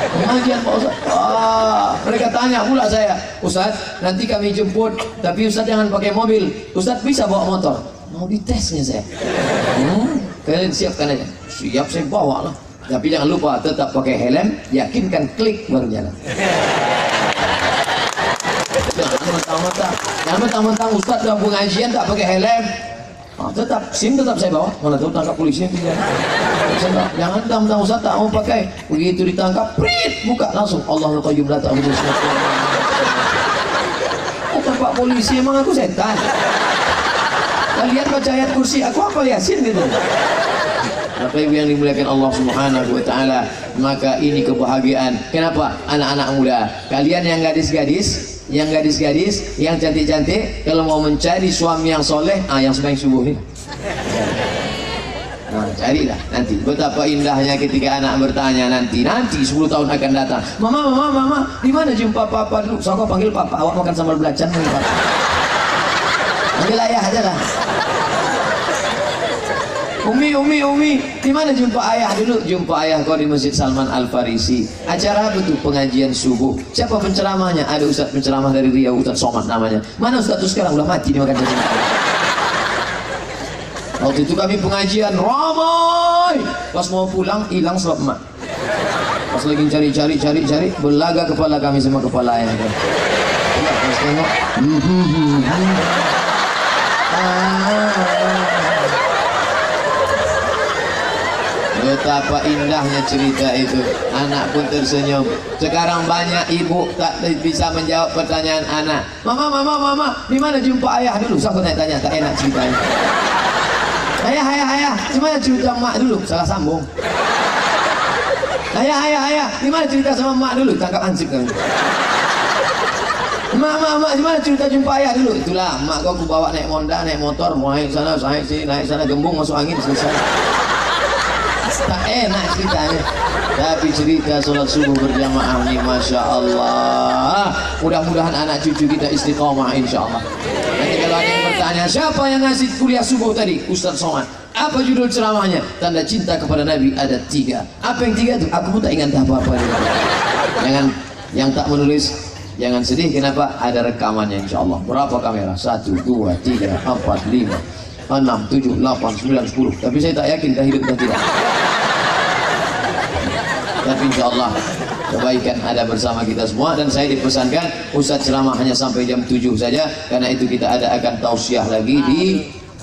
Pengajian Pak Ustaz. Ah, mereka tanya pula saya, Ustaz, nanti kami jemput, tapi Ustaz jangan pakai mobil. Ustaz bisa bawa motor. Mau ditesnya saya. Hmm, kalian siapkan aja. Siap saya bawa lah. Tapi jangan lupa tetap pakai helm, yakinkan klik baru jalan. Jangan mentang-mentang, jangan mentang-mentang Ustaz dalam pengajian tak pakai helm. Ah, tetap SIM tetap saya bawa. Mana tahu tangkap polisi tidak. Jangan mentang-mentang Ustaz tak mau pakai. Begitu ditangkap, prit buka langsung. Allah qayyum la ta'budu Kata Pak polisi emang aku setan. Kalian baca ayat kursi, aku apa yasin gitu. Bapak Ibu yang dimuliakan Allah Subhanahu wa taala, maka ini kebahagiaan. Kenapa? Anak-anak muda, kalian yang gadis-gadis, yang gadis-gadis, yang cantik-cantik, kalau mau mencari suami yang soleh, ah yang sembahyang subuh ini. Nah, carilah nanti. Betapa indahnya ketika anak bertanya nanti. Nanti 10 tahun akan datang. Mama mama mama di mana jumpa papa dulu? So aku panggil papa. Awak makan sambal belacan panggil papa panggil ayah aja lah Umi, Umi, Umi, di mana jumpa ayah dulu? Jumpa ayah kau di Masjid Salman Al Farisi. Acara apa tuh? Pengajian subuh. Siapa penceramahnya? Ada ustaz penceramah dari Riau, Ustaz Somad namanya. Mana ustaz tuh sekarang? Udah mati dimakan cacing. Waktu itu kami pengajian ramai. Pas mau pulang hilang sebab emak. Pas lagi cari-cari cari-cari belaga kepala kami sama kepala ayah. Ya, pas tengok. hmm, hmm, hmm, hmm. Ah. Betapa indahnya cerita itu Anak pun tersenyum Sekarang banyak ibu tak bisa menjawab pertanyaan anak Mama, mama, mama Di mana jumpa ayah dulu? Saya tanya-tanya Tak enak ceritanya Ayah, ayah, ayah Di mana cerita mak dulu? Salah sambung Ayah, ayah, ayah Di mana cerita sama mak dulu? Tangkap ansip kami Mak, mak, mak, di mana cerita jumpa ayah dulu? Itulah, mak kau aku bawa naik Honda, naik motor, mau naik sana, naik sini, naik sana, gembung, masuk angin, selesai. Tak enak ceritanya. Tapi cerita sholat subuh berjamaah ini Masya Allah Mudah-mudahan anak cucu kita istiqomah insya Allah Nanti kalau ada yang bertanya Siapa yang ngasih kuliah subuh tadi? Ustaz Somad Apa judul ceramahnya? Tanda cinta kepada Nabi ada tiga Apa yang tiga itu? Aku pun tak ingat apa-apa Jangan Yang tak menulis Jangan sedih kenapa? Ada rekamannya insya Allah Berapa kamera? Satu, dua, tiga, empat, lima enam, tujuh, delapan, sembilan, sepuluh Tapi saya tak yakin dah hidup dan tidak tapi insya Allah kebaikan ada bersama kita semua. Dan saya dipesankan Ustaz ceramah hanya sampai jam 7 saja. Karena itu kita ada akan tausiah lagi di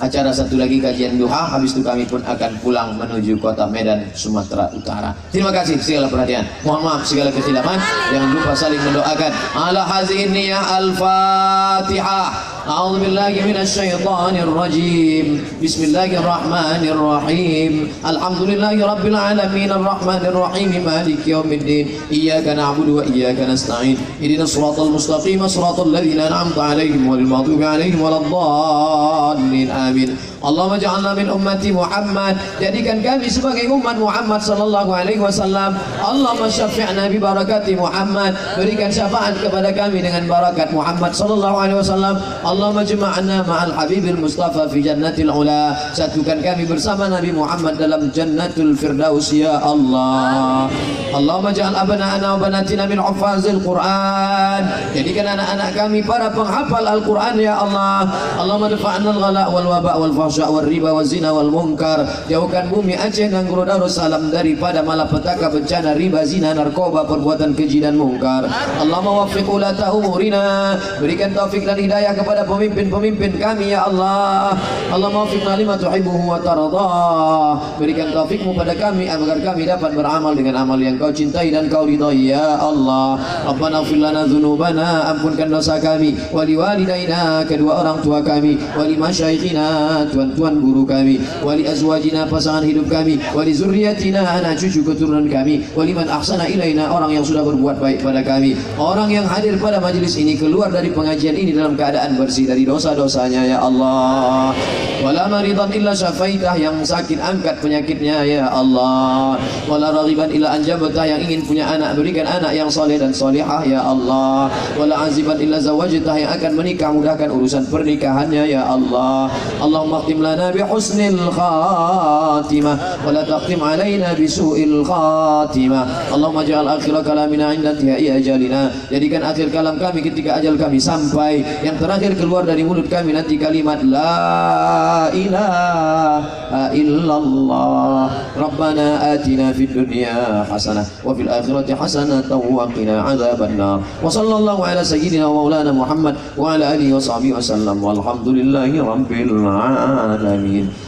acara satu lagi kajian duha. Habis itu kami pun akan pulang menuju kota Medan Sumatera Utara. Terima kasih segala perhatian. Mohon maaf segala kesilapan. Jangan lupa saling mendoakan. Ala hazin niyah al-fatihah أعوذ بالله من الشيطان الرجيم. بسم الله الرحمن الرحيم. الحمد لله رب العالمين. الرحمن الرحيم. مالك يوم الدين. إياك نعبد وإياك نستعين. اهدنا الصراط المستقيم. صراط الذين أنعمت عليهم غير المغضوب عليهم ولا الضالين. آمين. Allahumma ja'alna min ummati Muhammad. Jadikan kami sebagai umat Muhammad sallallahu alaihi wasallam. Allahumma syafi'na bi barakati Muhammad. Berikan syafaat kepada kami dengan barakat Muhammad sallallahu alaihi wasallam. Allahumma jma'na ma'al habibil mustafa fi jannatil ula. Satukan kami bersama Nabi Muhammad dalam jannatul firdaus ya Allah. Allahumma ja'al abna'ana wa banatina min hufazil Quran. Jadikan anak-anak kami para penghafal Al-Quran ya Allah. Allahumma dafa'na al-ghala wal waba wal wal riba wal zina wal munkar. Jauhkan bumi Aceh dan Guru Darussalam daripada malapetaka bencana riba zina narkoba perbuatan keji dan mungkar Allahumma waffiq ulata umurina. Berikan taufik dan hidayah kepada pemimpin-pemimpin kami ya Allah. Allahumma waffiqna lima tuhibbuhu wa taradah berikan taufikmu pada kami agar kami dapat beramal dengan amal yang kau cintai dan kau ridhai ya Allah. Rabbana ighfir lana dhunubana. Ampunkan dosa kami. Wali walidaina kedua orang tua kami. Wali masyaikhina tuan-tuan guru kami wali azwajina pasangan hidup kami wali zurriyatina anak cucu keturunan kami wali man ahsana ilaina orang yang sudah berbuat baik pada kami. Orang yang hadir pada majelis ini keluar dari pengajian ini dalam keadaan bersih dari dosa-dosanya ya Allah. Wala maridan illa syafaitah yang sakit angkat penyakitnya ya Allah. Wala raghiban illa anjabtah yang ingin punya anak berikan anak yang soleh dan solehah ya Allah. Wala aziban illa zawajtah yang akan menikah mudahkan urusan pernikahannya ya Allah. Allahumma husnil khatimah wa la taqtim alaina bi su'il khatimah Allahumma ja'al akhir kalamina inda intihai ajalina jadikan akhir kalam kami ketika ajal kami sampai. Yang terakhir keluar dari mulut kami nanti kalimat atina fid dunya hasanah wa fil akhirati hasanah wa qina adzaban nar wa sallallahu ala sayyidina wa maulana Muhammad wa ala alihi wa sahbihi wa sallam. Walhamdulillahi rabbil alamin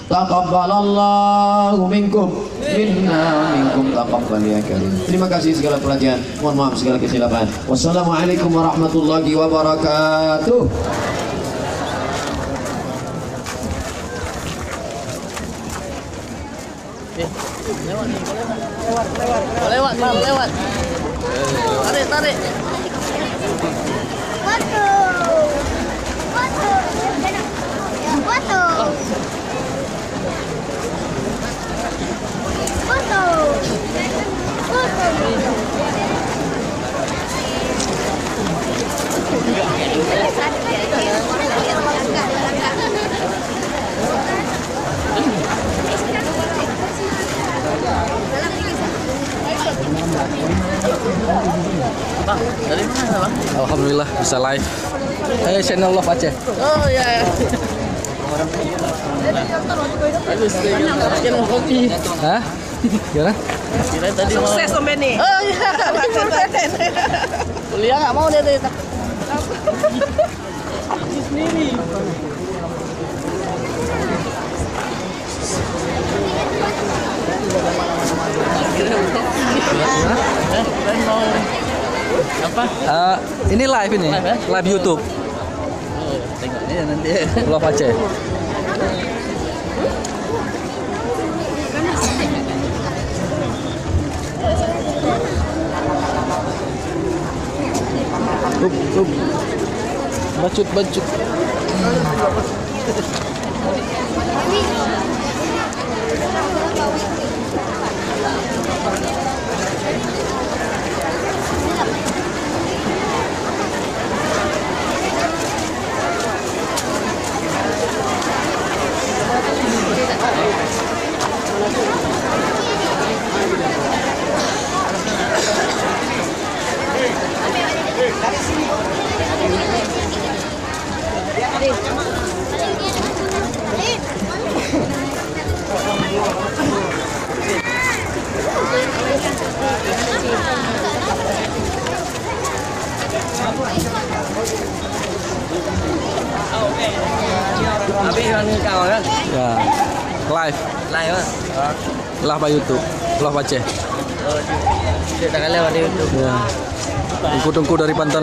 taqabbalallahu minkum. Minna minkum taqabbal ya karim. Terima kasih segala perhatian. Mohon maaf segala kesilapan. Wassalamualaikum warahmatullahi wabarakatuh. Lewat, Bang, lewat. Tarik, tarik. Foto. Foto. Foto. Foto. Foto. Bang, dari mana, Bang? Alhamdulillah bisa live. Eh channel Love Aceh. Oh, iya. Bagus, bikin hobi. Hah? Gimana? Kira tadi mau... Sukses Om Benny. Oh, iya. Kuliah nggak mau dia Eh, kirain mau apa? Eh, ini live ini, Live, ya? live YouTube Oh, tengok aja nanti. Love Aceh. Rub, rub. Bacut, bacut. Kan? Ya. Live, Live kan? live by YouTube. Love Aceh. Oh, dia tak lewat YouTube. Ya. Tungku-tungku dari pantai